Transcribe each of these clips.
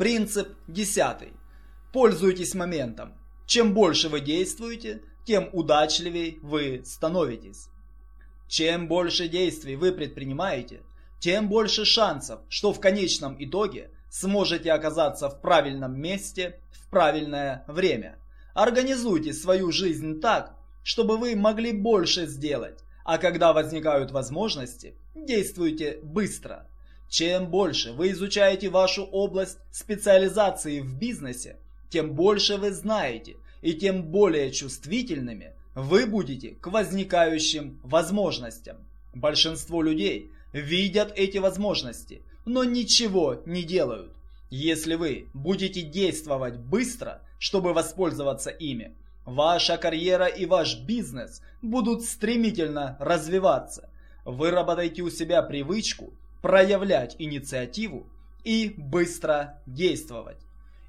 Принцип десятый. Пользуйтесь моментом. Чем больше вы действуете, тем удачливей вы становитесь. Чем больше действий вы предпринимаете, тем больше шансов, что в конечном итоге сможете оказаться в правильном месте в правильное время. Организуйте свою жизнь так, чтобы вы могли больше сделать, а когда возникают возможности, действуйте быстро. Чем больше вы изучаете вашу область специализации в бизнесе, тем больше вы знаете и тем более чувствительными вы будете к возникающим возможностям. Большинство людей видят эти возможности, но ничего не делают. Если вы будете действовать быстро, чтобы воспользоваться ими, ваша карьера и ваш бизнес будут стремительно развиваться. Выработайте у себя привычку проявлять инициативу и быстро действовать.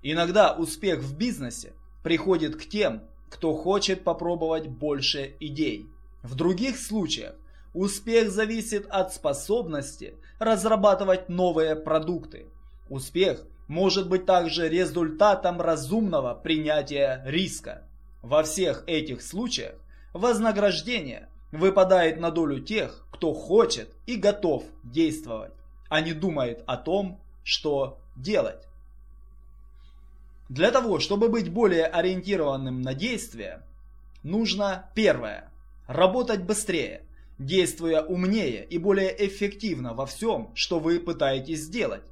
Иногда успех в бизнесе приходит к тем, кто хочет попробовать больше идей. В других случаях успех зависит от способности разрабатывать новые продукты. Успех может быть также результатом разумного принятия риска. Во всех этих случаях вознаграждение выпадает на долю тех, кто хочет и готов действовать, а не думает о том, что делать. Для того, чтобы быть более ориентированным на действие, нужно первое – работать быстрее, действуя умнее и более эффективно во всем, что вы пытаетесь сделать.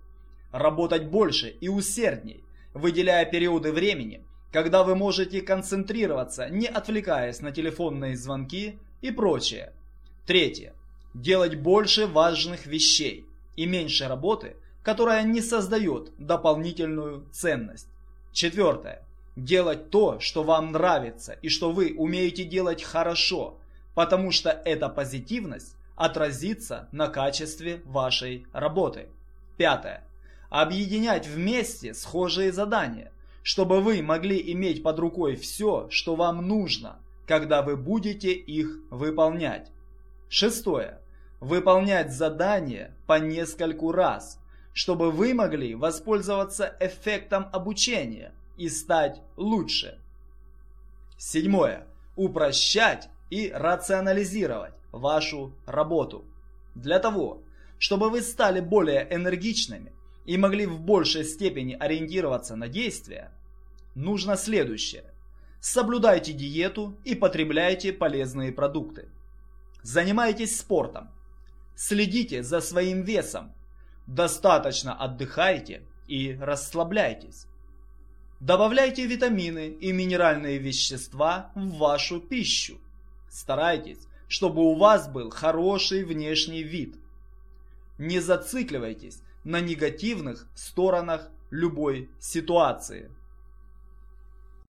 Работать больше и усердней, выделяя периоды времени, когда вы можете концентрироваться, не отвлекаясь на телефонные звонки и прочее. Третье. Делать больше важных вещей и меньше работы, которая не создает дополнительную ценность. Четвертое. Делать то, что вам нравится и что вы умеете делать хорошо, потому что эта позитивность отразится на качестве вашей работы. Пятое. Объединять вместе схожие задания, чтобы вы могли иметь под рукой все, что вам нужно, когда вы будете их выполнять. Шестое. Выполнять задания по нескольку раз, чтобы вы могли воспользоваться эффектом обучения и стать лучше. Седьмое. Упрощать и рационализировать вашу работу. Для того, чтобы вы стали более энергичными и могли в большей степени ориентироваться на действия, нужно следующее. Соблюдайте диету и потребляйте полезные продукты. Занимайтесь спортом. Следите за своим весом Достаточно отдыхайте и расслабляйтесь. Добавляйте витамины и минеральные вещества в вашу пищу. Старайтесь, чтобы у вас был хороший внешний вид. Не зацикливайтесь на негативных сторонах любой ситуации.